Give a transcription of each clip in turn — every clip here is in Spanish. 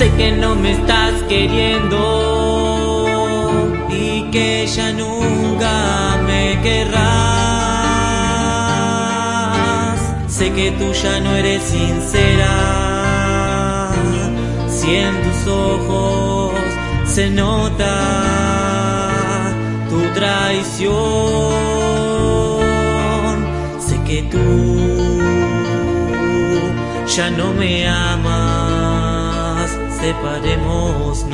Sé que no me estás queriendo y que ya nunca me querrás. Sé que tú ya no eres sincera. Si en tus ojos se nota tu traición, sé que tú ya no me amas separémonos.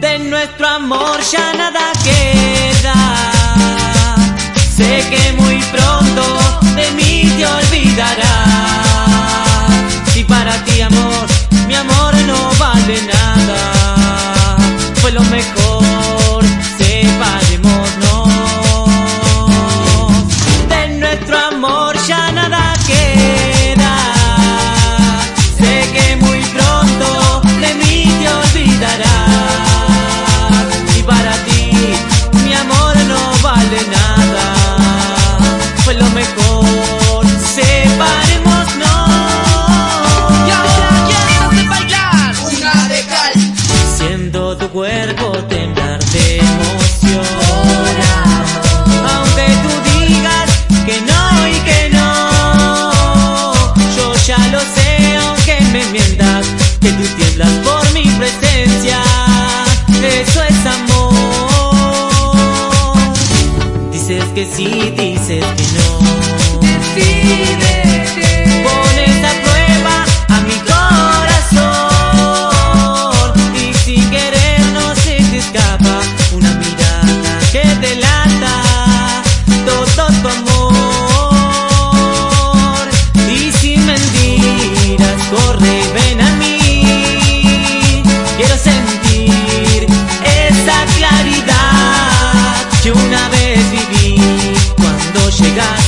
De nuestro amor ya nada queda. Dices que sí, dices que no. Decide. chegar